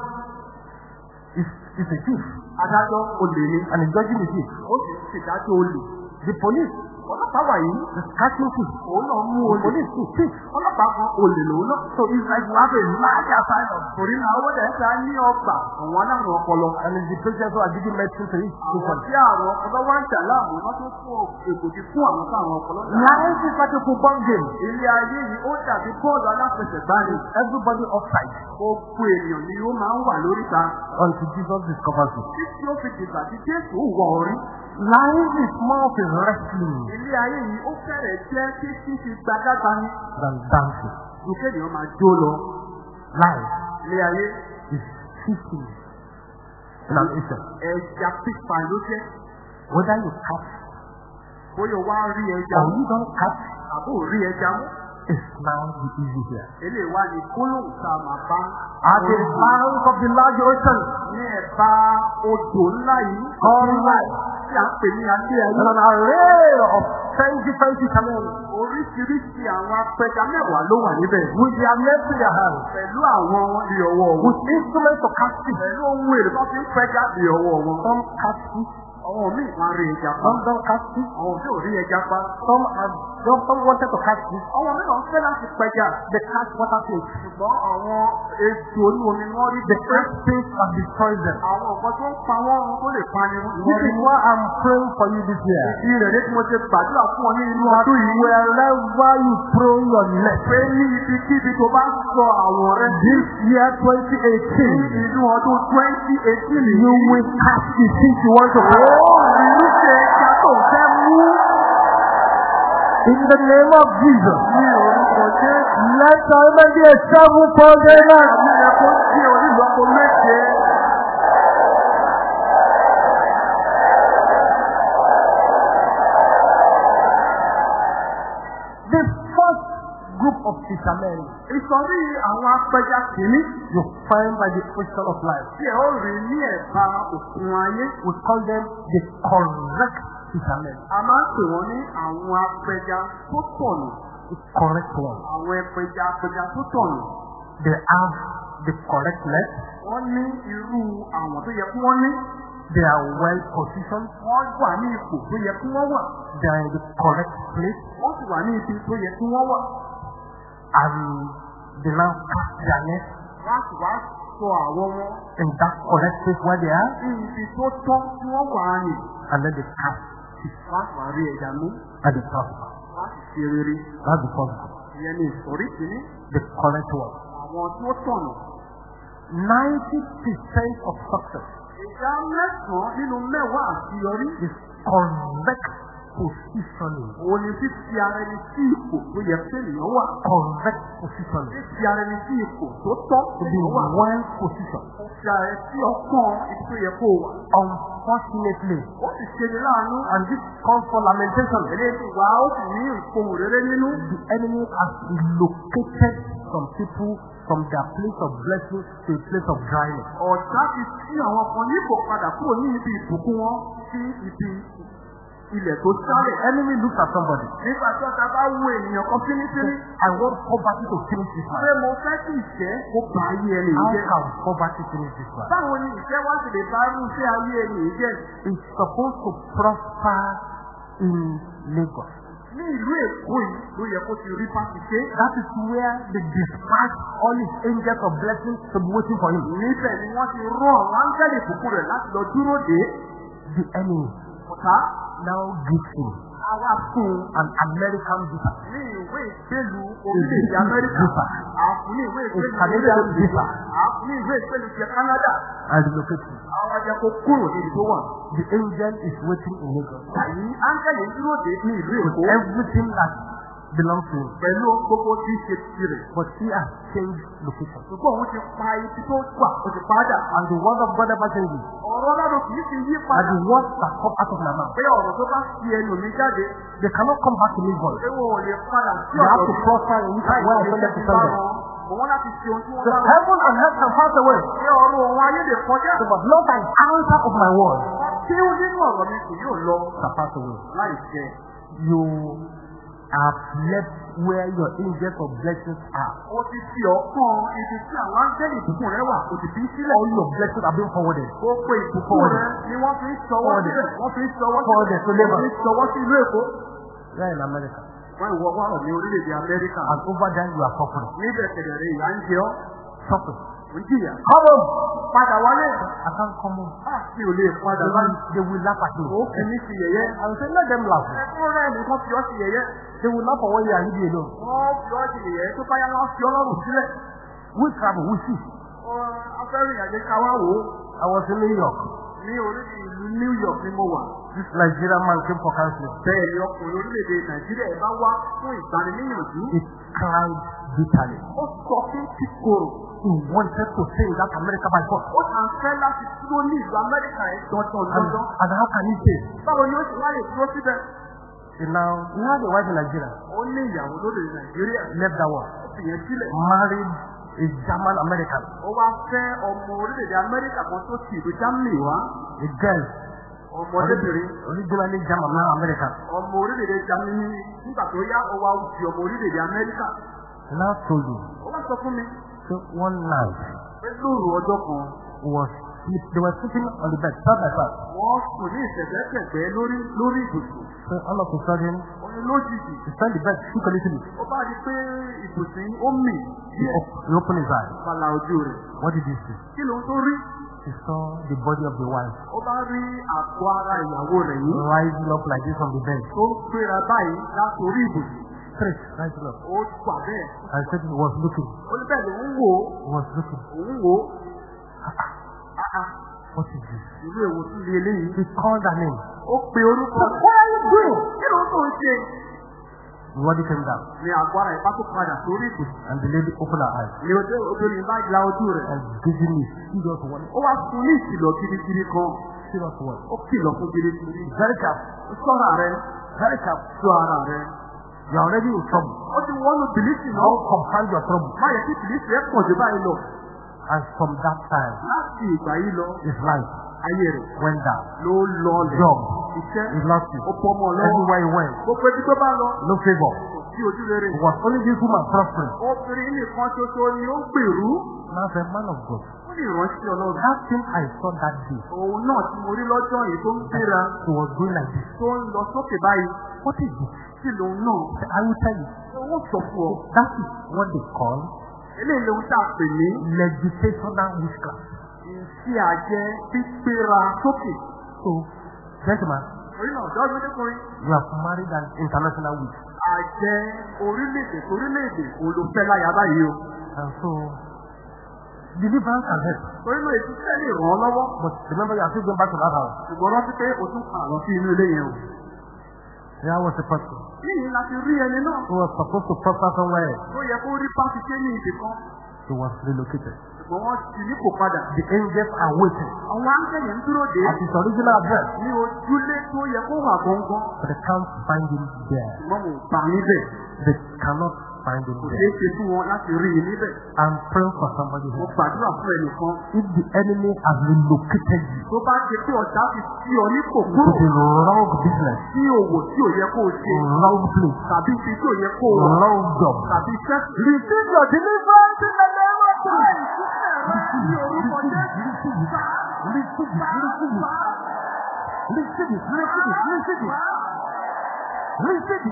is, is a thief Adájọ́ olè ni. and is judging the thief. Ó sì ìdájọ́ olè. The police Ọlọ́pàá wà yìí. thief. Òun náà mú olè. is thief. Ọlọ́pàá kan olè lòun náà. So you have a large asylum. Torí náà owó dẹ̀ ta ní ọgbà àwọn aláàrùn ọpọlọ. It's the patients who are giving medicine to it. Àwọn tí ọpọlọ wá ń jà láàmú wọ́n tún fún èkòtì fún àwọn táwọn ọpọlọ is like a football game. Ilé ayé yìí ó dàbí bọ́ọ̀lù aláfẹsẹ̀gbá ni. Everybody offside Gbogbo ènìyàn ni ó máa ń wà lóríta. until Jesus discovers it. Títí ó fi dìgbà tí Jésù wọ orí. Life is more of a wrestling Ilé ayé yìí ó fẹ́rẹ̀ jẹ́ kí títí gbadagba ni. than dancing. Ìké ènìyàn máa jó lọ. Life Ilé ayé is feasting in an ocean. ẹja pípa ló jẹ́. Whether you catch Bóyá o wá rí ẹja or you don't catch Àbó rí ẹja mú. Is now the issue here. At the bank of the large ocean, Ní ẹ̀bá odò ńlá yìí. All right. Tí a ń pè ní adé and ayé. an array of ten different fishermen Oríṣiríṣi àwọn apẹja mẹ́wàá ló wà níbẹ̀. with their nets in their hands, Pẹ̀lú àwọn ìyọ̀wọ̀ wọn. with instruments to catch fish. Pẹ̀lú ohun èlò tó fi ń pẹja ìyọ̀wọ̀ wọn. Some fish, Àwọn míì máa rí ẹja pa. some don't catch fish, Àwọn míì ò rí ẹja pa. some have some, some wanted to catch fish, Àwọn mìíràn fẹ́ láti pẹja. they catch water fish. Ṣùgbọ́n àwọn ejò ní omi ni wọ́n rí The pé catch fish and destroy them. àwọn nǹkan tó ń pa wọ́n tó lè pa ni wọ́n This is why I'm praying for you this year. Ìdí rẹ̀ ní kí mo ṣe gbàdúrà fún ọ ní inú ọdún yìí. Wherever you throw your net, Pé ní ibikíbi tó bá sọ àwọn rẹ̀ this year ní 2018, inú ọdún twenty eighteen you will catch the fish you want to Ó catch. In the name of Jesus, let our be a sevenfold of fishermen Ìsọ̀rí àwọn apẹja kìíní you find by the ocean of life, ẹ ó rí ní ẹ̀bá òkun ayé. we call them the correct fishermen, A máa ń pè wọ́n ní àwọn apẹja tó the correct ones. Àwọn ẹpẹja apẹja tó tọ̀nà. They have the correct net, Wọ́n ní irú àwọn tó yẹ kí wọ́n ní. they are well positioned, Wọ́n wà ní ipò tó yẹ kí wọ́n wà. they are in the correct place, Wọ́n sì wà ní ibi tó yẹ kí wọ́n wà. And they now cast their net sì wá sọ àwọn wọn in that correct place where they are, ibi tó tọ́ tí wọ́n wà á nì. and then they cast sì wá rí ẹja mú. at the prosper. Sì ṣe rere. That's the first group, Ìyẹn ni ìsọ̀rí kìíní. the correct one. Àwọn tó tọ̀nà. 90% of success Ìdá mẹ́sàn-án nínú mẹ́wàá àṣeyọrí. is correct positioning. Òun ni fífi ara ẹni sí ipò tó yẹ kí ènìyàn wà. Correct positioning. Fífi ara ẹni sí ipò tó tọ́ To kí be ènìyàn well positioned. Fífi ara ẹni sí ọkàn ibi tó yẹ kó wà. Unfortunately, Ó sì ṣe ní láàánú. and this calls for lamentation, Eléyìí wá ó sì ní ìfohùn rere nínú. the enemy has relocated some people from their place of blessing to a place of dryness. Ọ̀tá ti sí àwọn kan nípò padà kúrò ní ibi ìbùkún wọn sí ibi ilẹ̀ tó sálẹ̀. enemy looks at somebody. Nígbà tí ọ̀tá bá wo ènìyàn kan fínífíní. I want poverty to finish this Ṣé man. mo fẹ́ kí ìṣẹ́ kó bá ayé ẹni How jẹ́? can poverty finish this man? Báwo ni ìṣẹ́ wá sì lè bá irú iṣẹ́ ayé ẹni jẹ́? It's supposed to prosper in Lagos. Ní ìlú Èkó yìí ló yẹ kó ti rí pàṣẹ ṣe. That is where they dispatch all his angels of blessing to be waiting for him. Níbẹ̀ ni wọ́n ti rán àwọn áńgẹ́lì ìbùkún rẹ̀ láti lọ dúró dé. The enemy Ọ̀tá now gives him Àwa fún an American visa, ní ìwé ìgbélú orílẹ̀-èdè Amẹ́ríkà. Visa. Àfún ní ìwé ìgbélú A Canadian visa. Àfún ní ìwé ìgbélú ti Canada. and relocate you. Àwọn ajẹ́ kó kúrò níbi tó wà. The angel is waiting in Lagos. Àyí áńgẹ́lì dúró dé ní ìlú Èkó. everything that belongs to him. Pẹ̀lú gbogbo tí ṣe tirẹ̀. But he has changed location. Ṣùgbọ́n òun ti pa ibi tó wà, ó ti padà. And the word of God never changes. Ọ̀rọ̀ Ọlọ́run kì í ti yí And padà. the words that come out of my mouth, Pé ọ̀rọ̀ tó bá fi ẹnu mi jáde, they cannot come back to me pé wọn ò lè padà sí They have to prosper in which where I send them to bá them. wọn. Mo wọ́n láti ṣe ohun tí wọ́n The heaven and earth can pass away. Ṣé ọ̀rọ̀ òun ayé lè kọjá? But not an answer of my word Tí ó nínú ọ̀rọ̀ mi kò yóò lọ shall pass away. láì jẹ. You have left where your angels of blessings are. Ó ti fi ọkàn ibi tí àwọn áńgẹ́lì ìbùkún rẹ wà, kò sì fi sílẹ̀. All your blessings have been forwarded. Gbogbo ìbùkún rẹ ni wọ́n fi ń Forwarded. sílẹ̀. Wọ́n fi ń ṣọwọ́ Forwarded to Lagos. Wọ́n fi ń ṣọwọ́ sí ìlú Èkó. Here in America. Wọ́n ìwọ wà ní orílẹ̀-èdè Amẹ́ríkà. And over there you are suffering. Níbẹ̀ kẹ̀dẹ̀rẹ̀ ìyá ń jẹ ọ́. Suffering. Ń jìyà. Home. Padà wálé. I can't come home. Ah, Mi ò lè padà will, they will laugh at. Ó fi mí sí yẹ̀yẹ́. I will say, let them laugh. Ẹ̀kún rẹ̀ nìkan fi ọ́ sí yẹ̀yẹ́. They will laugh for one year and you alone. Wọ́n fi ọ́ sí yẹ̀yẹ́ tó bá yá lọ́ fi ọlọ́run sílẹ̀. We travel, we see. Afẹ́rìn àjẹ́ ká wá wò ó. I was in New York. Ní orílẹ̀ ìlú New York ni mo wà. This Nigerian man came for counseling. Bẹ́ẹ̀ ni ọkùnrin orílẹ̀-èdè Nàìjíríà ẹ̀ bá wá fún ìgbaniníyànjú. He cried bitterly. Ó sọ fún kíkorò. He wanted to stay in that America by force. Ó kàn fẹ́ láti dúró ní ìlú Amẹ́ríkà ẹ̀ dandan And, dandan. and how can he stay? Báwo ni ó sì wá lè dúró síbẹ̀? Now, he had a wife in Nigeria. Ó ní ìyàwó lóde Nàìjíríà. Left that one. Ó fi yẹn sílẹ̀. Married a German American. Ó wá fẹ́ ọmọ orílẹ̀-èdè Amẹ́ríkà kan tó ti ìlú Germany wá. A girl. Ọmọdébìnrin. Originally German, now American. Ọmọ orílẹ̀-èdè Germany nígbà tó yá wá di ọmọ orílẹ̀-èdè Amẹ́ríkà. You. Ó wá sọ fún mi So one night, lóru ọjọ́ kan. was they were sitting on the bed, side by side. Wọ́n sùn ní ìṣẹ̀gbẹ́kẹ̀gbẹ́ lórí lórí ibùsùn. So all of a sudden, Ó ní lójijì. he felt the bed shook a little bit. Ó bá di pé ibùsùn ó mì He, opened his eyes. fàlà ojú rẹ̀. What did he see? Kí ló ń tó rí? He saw the body of the wife Ó bá rí àgọ́ ara ìyàwó rẹ̀ yìí. rising up like this from the bed. Ń gbéra báyìí látòrí ibùsùn. Straight. Ó wà bẹ́ẹ̀. I said he was looking. Ó ní bẹ́ẹ̀ lòún wò ó. He was looking. Òun wò ó. Ah, ah, What is this? Tún eléyìí. He called her name. Ó pe orúkọ rẹ̀. What are you doing? Kí ló ń tó ń ṣe? The body came down. Ní àgọ́ ara ìbá tó padà sórí ibùsùn. And the lady opened her eyes. Ní ojú obìnrin bá la ojú rẹ̀. And giving me serious warning. Ó wá fún ní ìkìlọ̀ gidigidi kan. Serious warning. Ó kìlọ̀ fún gidigidi. Very careful. Sọ́ra rẹ̀. Very careful. Rẹ̀. You are already in trouble. Ó ti wọ́nú bìlísì náà. Don't compound your trouble. Má yẹ kí bìlísì ẹ̀ pọ̀ jù báyìí lọ. And from that time, Láti ìgbà yìí lọ, his life ayé rẹ̀ went down. ló lọlẹ̀. Job, Iṣẹ́ he lost it. ó pọ̀ mọ́ lọ́wọ́. Everywhere he went, Gbogbo ibi tó bá lọ, no favor. Sí ojú rere. It was only this woman prospering. Obìnrin nìkan ṣoṣo ni ó gbèrú. Now the man of God. Ó ní ìránṣẹ́ Ọlọ́run. That thing I saw that day, Òun náà tí mo rí lọ́jọ́ yìí tó ń gbéra he was going like this. tó ń lọ sókè báyìí. What is this? Kí lòun náà? I will tell you. Owó sọ fún ọ. That is what they call Eléyìí lòun tá a pè ní legitational witchcraft. ìṣe àjẹ gbígbéra sókè. So, gentlemen, Orí náà ọ̀dọ́ ọdúnmọ́dékùnrin. you have married an international witch. Àjẹ orílẹ̀-èdè orílẹ̀-èdè kò ló fẹ́ láyà báyìí o. And so, deliverance can help. Torí náà ètò iṣẹ́ lè ràn án lọ́wọ́. But remember, you are still going back to that house. Ṣùgbọ́n rántí pé o tún kà lọ sí inú ilé yẹn o. There was a person Níyìn láti rí ẹni náà. who was supposed to prosper somewhere. Tó yẹ kó rí ṣé ní ibì kan. He was relocated. Wọ́n ti ní kò padà. The angels are waiting Àwọn áńgẹ̀lì ń dúró dé at his original address, ní ojúlé tó yẹ kó wà gbọ̀ngàn. but they can't find him there. Mo gbà níbẹ̀. They cannot find him there. ṣeé ṣe fún wọn láti rí i níbẹ̀. I'm praying for somebody Mo here. gbàdúrà fún ẹnìkan. If the enemy has relocated you Tó bá ṣe pé ọ̀dà ti sí ọ ní kò to the wrong business, sí òwò tí ò yẹ kó o ṣe. wrong place, Tàbí ibi tí ò yẹ kó o wà. wrong job, Tàbí iṣẹ́ receive your deliverance in the name of Christ. ní orúkọ Jésù. Receive it, receive it. Receive it, receive it, receive it. Receive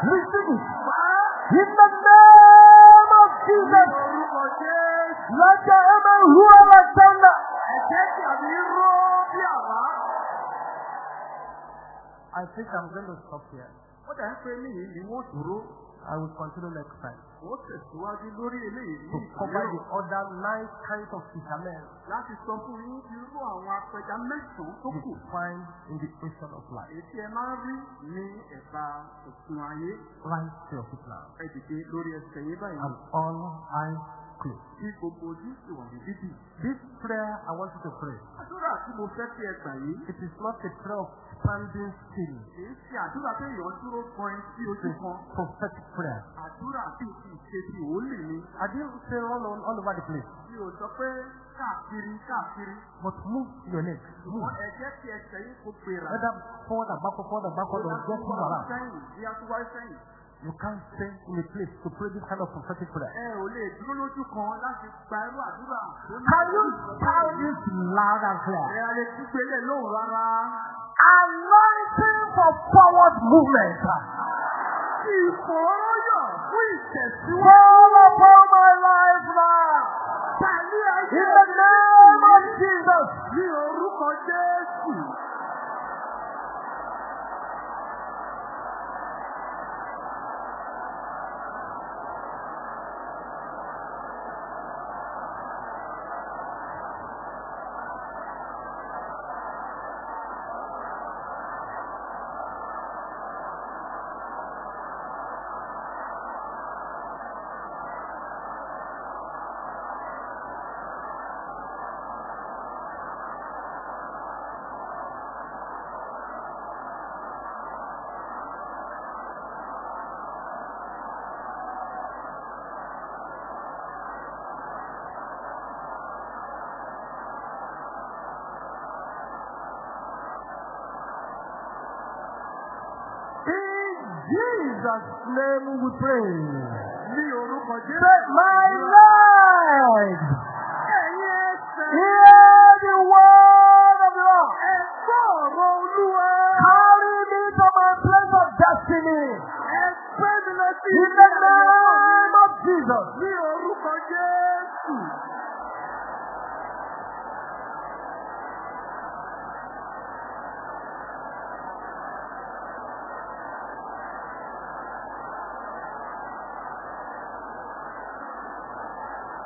Receive it. In the name of Jesus. Let the amen roar like thunder. I think I'm going to stop here. Ó dà ń pé níyìí ni wọ́n dúró. I will continue next time Wọ́n tẹ̀síwájú lórí eléyìí to cover the other nine kinds of fishermen láti sọ fún yín irú àwọn apẹja mẹ́sàn-án tó you kù. find in the ocean of life. Tí ẹ máa rí ní ẹ̀ka òkun ayé. Rise to your feet now. Ẹ dìde lórí ẹsẹ̀ yín báyìí. And all eyes closed. Tí gbogbo ojú sì wà ní dídì. This prayer I want you to pray. Àdúrà tí mo fẹ́ kí ẹ gbà yìí. It is not a prayer of standing still. Kì í ṣe àdúrà pé èèyàn dúró gbọ́n sí ojú kan. prophetic prayer. Àdúrà bí ti ìṣe ti òólì ni. I didn't say run on all over the place, Mi ò sọ pé káàkiri káàkiri. but move your legs. Move. Ṣùgbọ́n ẹ jẹ́ kí ẹsẹ̀ yín kó gbéra. Whether forward and backward, forward and backward, or just move around. bí a wáyé sẹ́yìn. You can't stay in a place to pray this kind of prophetic prayer. Ẹ ò lè dúró lójú kan láti gba irú àdúrà. Can you shout this loud and clear? Ẹ a lè tún gbélé lóhùn rárá. Anointing for forward movement. Ìfòróyọ̀ fún ìtẹ̀síwájú. Fall upon my life now. Tàbí ayé In the name of Jesus. ní orúkọ Jésù. Name we pray.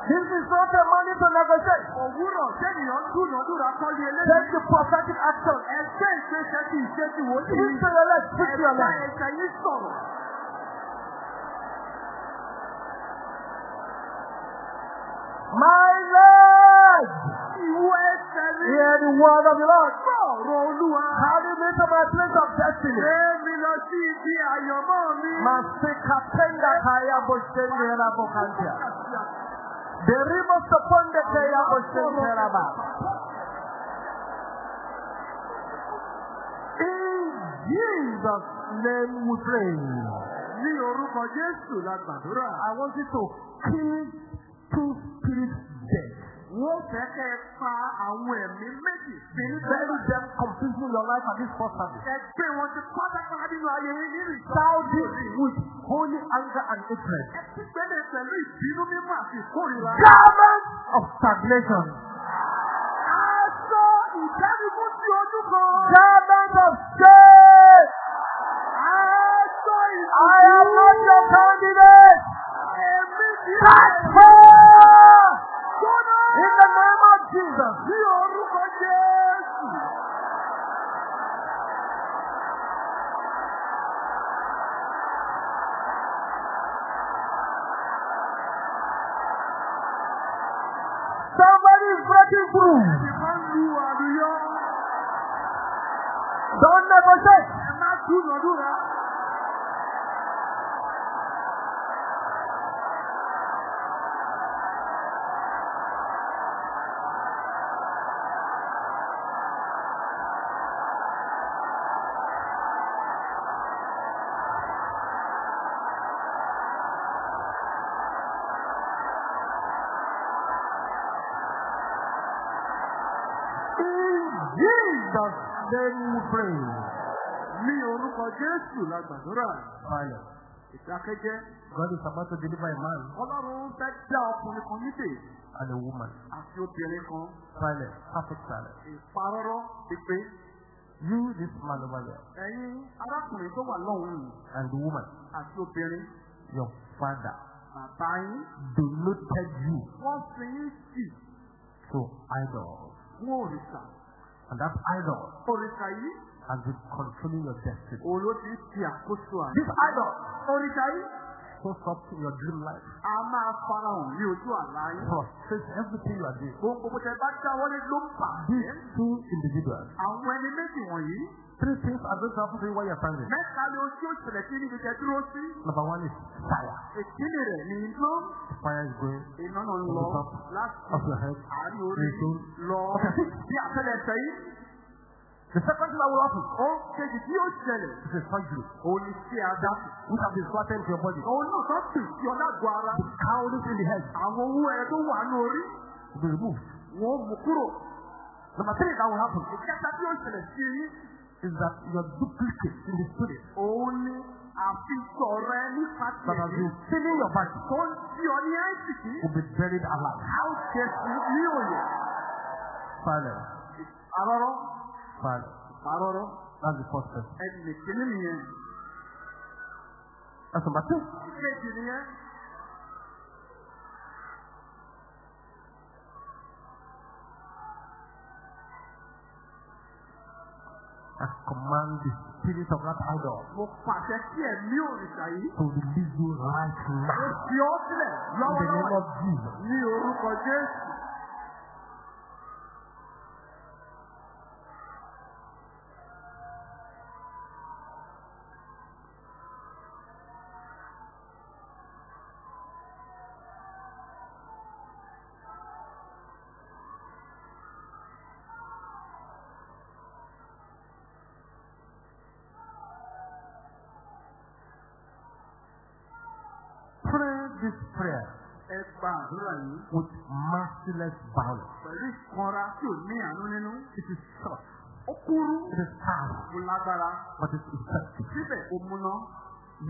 This is not a money to negotiate. Òwúrọ̀ sẹ́niyàn dúnàdúrà kọ́lé eléyìí. Take the prophetic action. Ẹgbẹ́ ìgbésẹ̀ tí ìṣe ti wò. Speak to your left, speak to your Ẹ̀ka ẹ̀ka yìí sọ̀rọ̀. My Lord, Ìwọ ẹsẹ̀ mi. hear the word of the Lord. Gbọ́ ọ̀rọ̀ Olúwa. Carry me to my place of destiny. Gbé mi lọ sí ibi àyànmọ́ mi. Masika penda kaya boshende la bokantia. The river seponde kaya boshende la ba. In Jesus' name we pray. Ní orúkọ Jésù la gbàdúrà. I want you to kill two spirits dead. Wọ́n fẹ́ kẹ́ pa àwọn ẹ̀mí fínní Bury them completely in your life at this first service. Shout this with holy anger and hatred. Garment of stagnation. Garment of shame. I am not your candidate. gbóná. in the name of Jesus. Somebody is breaking through. Don't negotiate. Name we pray. Ní orúkọ Jésù la gbàdúrà. Silence. Ìdákẹ́jẹ́. God is about to deliver a man Ọlọ́run fẹ́ dá ọkùnrin kan nídè and a woman. àti obìnrin kan. Silence. Perfect silence. Ìparọ́rọ́ pípé. You, this man over there, Ẹ̀yin arákùnrin tó wà lọ́hùn-ún and the woman, àti obìnrin your father, bàbá yín. donated you Wọ́n fi yín sí to idols. fún òrìṣà. And that idol Òrìṣà yìí has been controlling your destiny. òun ló ti ń àkóso àná. This idol Òrìṣà yìí shows up in your dream life, a máa farahàn ní ojú àlá yín. frustrates everything you are doing. Ohun gbogbo tẹ bá dáwọ́lé ló ń bà These two individuals, Àwọn ẹni méjì wọ̀nyí three things are going to happen to you while you're standing. mẹ́ta ni òṣèlè tí níbi tẹ dúró sí. Number one is fire. Ìkíni rẹ̀ ní iná. Fire is going Iná náà ń lọ láti of your head. àárín orí lọ bí àtẹlẹsẹ̀ yìí. The second thing that will happen Ó kejì tí yóò ṣẹlẹ̀. is a surgery, Òun ni sí adá. which has been flattened to your body. Òun náà tó tù sí ọ̀dàgbọ́ ara. The cowries in the head Àwọn owó ẹ̀ tó wà ní orí. be removed. Wọ́n mú kúrò. Number three that will happen Ìkẹta tí yóò ṣẹlẹ̀ sí yín. Is that your duplicate in the spirit Òun ni àfihàn rẹ nípa that has tìrì. been filling your body Tó ń tí ọ ní àìsìkí. will be buried alive. Ṣe sí ní òye. Silence. Àrọ́rọ́. Silence. Àrọ́rọ́. That's the first step. Ẹnì kìíní nìyẹn. That's number two. Kejì nìyẹn. I command the spirit of that idol Mo pàṣẹ sí ẹ̀mí òrìṣà yìí. to release you right now. fi ọ́ sílẹ̀ In the name lọ́wọ́lọ́wọ́. of Jesus. Ní orúkọ Jésù. This prayer àdúrà yìí. with merciless violence. Pẹ̀lú ìkanra tí ò ní àánú nínú. It is short, Ó kúrú. it is lágbára. but it's effective. Síbẹ̀ ó múná.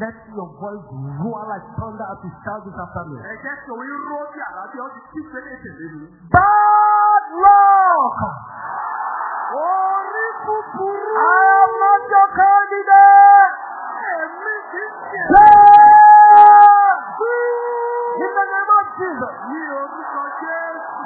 Let your voice roar like thunder as you shout this afternoon. Ẹ jẹ́ kí òun ró bí àlàáfíà ó ti kí pélé tèlé mi. Bad luck! Orí. I am not your candidate! Èmi kì í ṣe. Jesus. Ní orúkọ Jésù.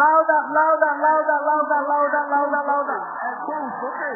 Louder, louder, louder, louder, louder, louder, louder. Ẹ̀gbọ́n sókè.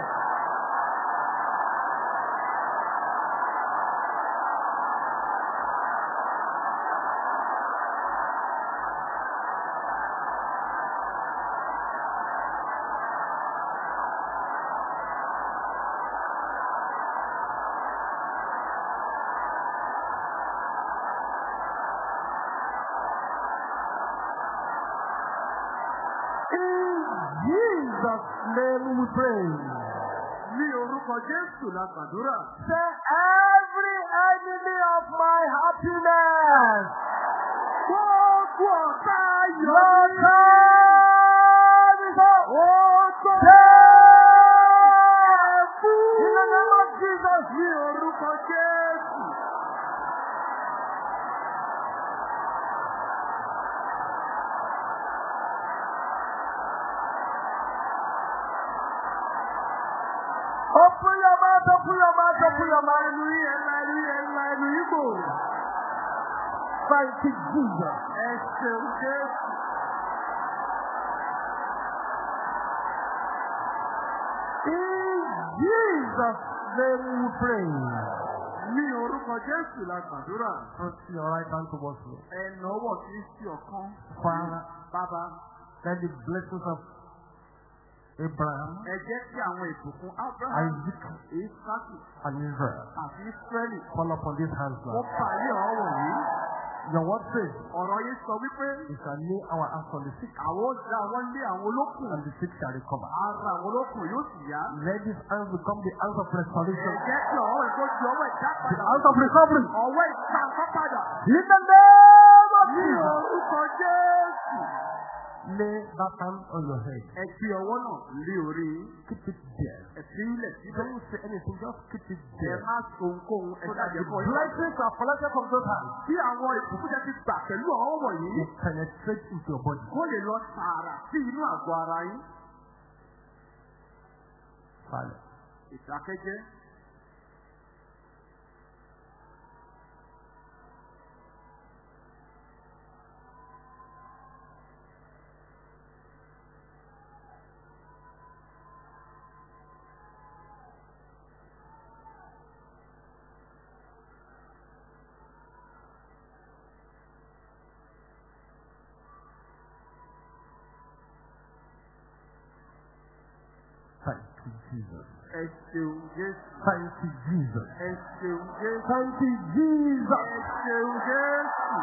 We pray. Ní orúkọ Jésù la gbàdúrà. Say every enemy of my happiness. Gbogbo ọ̀tá Jesus. Jésù. In Jesus' name we pray. Ní orúkọ Jésù la gbàdúrà. Put your right hand towards me. Ẹnà ọwọ́ sí ọ̀kan. Father, Bàbá, let the blessings of Abraham, ẹ jẹ́ kí àwọn ìbùkún Ábúráhámù, Isaac, Ísákì and Israel àti Ísírẹ́lì fall upon these hands now. parí ọ̀wọ̀ yìí. Your word says, Ọ̀rọ̀ yìí sọ wípé We shall lay our hands on the sick, àwọn dá wọn lé àwọn olókùn. and the sick shall recover. Ara àwọn olókùn yóò sì yá. Let these hands become the hands of restoration, jẹ́ kí ọwọ́ di ọwọ́ the padà. hands of recovery. Ọwọ́ nǹkan padà. In the name of Ní Jesus. orúkọ Jésù. Lay that hand on your head. Ẹ gbé ọwọ́ náà lé orí. Keep it there. Ẹ fi ilẹ̀ síbẹ̀. Don't say anything, just keep it Ẹ there. má ohunkóhun ẹ the kọ́ yín. blessings are collected from those hands. Bí àwọn ìbùkún jẹ́ ti gbà pẹ̀lú ọwọ́ wọ̀nyí, They penetrate into your body. kó lè lọ tààrà sí inú àgọ́ ara yín. Silence. Ìdákẹ́jẹ́. Ṣeun Jésù. Thank you, Jesus. Ẹ ṣeun Jésù. Thank you, Jesus. Ẹ ṣeun Jésù.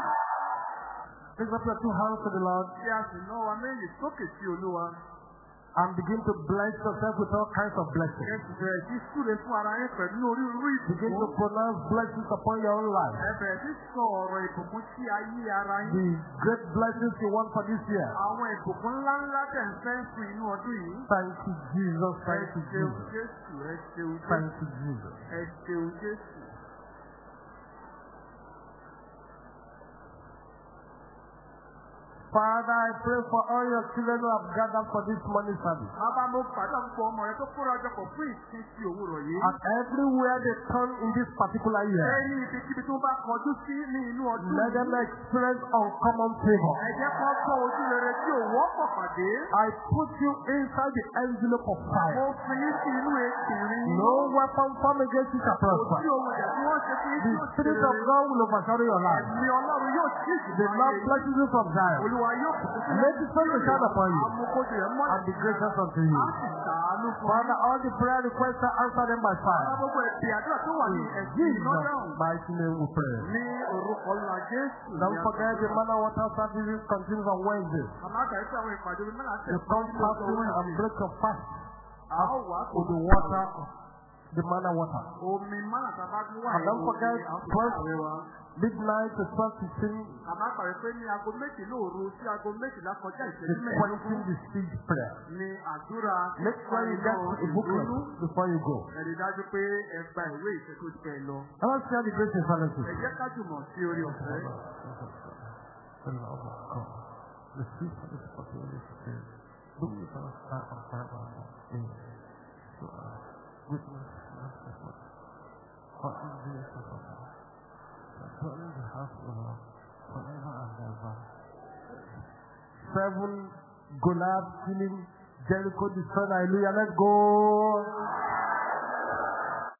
Lift up your two hands to the Lord Tí a sì wa méjì sókè sí Olúwa. And begin to bless yourself with all kinds of blessings. sì bẹ̀rẹ̀ sí súre fún ara yín pẹ̀lú onírúurú Begin to pronounce blessings upon your own life. Ẹ bẹ̀rẹ̀ sí sọ ọ̀rọ̀ ìbùkún sí ayé ara yín. The great blessings you want for this year. Àwọn ìbùkún ńláńlá tẹ̀ ń fẹ́ fún inú ọdún yìí. Thank you, Jesus. Thank you, ṣeun Jesus. Jésù. Ẹ ṣeun Jésù. Thank you, Jesus. Ẹ ṣeun Jésù. Father, I pray for all your children who have gathered for this morning service. Bàbá mo pàdé àwọn ọmọ rẹ tó kóra jọ pọ̀ fún ìsìn sí òwúrọ̀ yìí. And everywhere they turn in this particular year, Ẹni ibikíbi tó bá kọjú sí ní inú ọdún let them experience uncommon ojú rere tí ò wọ́pọ̀ pàdé. I put you inside the envelope of Mo fire. fi yín sí inú ekìnrin. No weapon formed against you shall prosper. ohun ẹ̀dá tí wọ́n ṣe fún yín The Spirit of. God will overshadow your life. Ẹ̀mí Ọlọ́run yóò ṣí The Lord blesses you from Zion Olúwa. Let the sun shine upon you. And be gracious unto you. Father, all the prayer requests are answered them by fire. In Jesus' mighty name we pray. Don't forget the manna water services continues on Wednesday. You come fasting and break your fast with the water, the manna water. Omi mọ́nà tàbá tí wà And don't forget, twelve wa. midnight to twelve fifteen, Àmọ́ àgbáyé pé ní aago méjì lóòru sí aago méjìlá kọjá the ìṣẹ́jú siege prayer. ni àdúrà Make sure you get a booklet before you go. Ẹ̀rí dájú pé ẹ gba ìwé ìṣètò ìfẹ́ lọ. And let's share the grace in fellowship. Ẹ jẹ́ ká jùmọ̀ sí orí ọ̀fẹ́. The love of the Holy Spirit, be with us now and. Amen. To us, goodness and mercy, for in days of our life, and dwell in the house of the Lord forever and ever. Seven Goliath killing Jericho destroyed. Hallelujah. Let's go.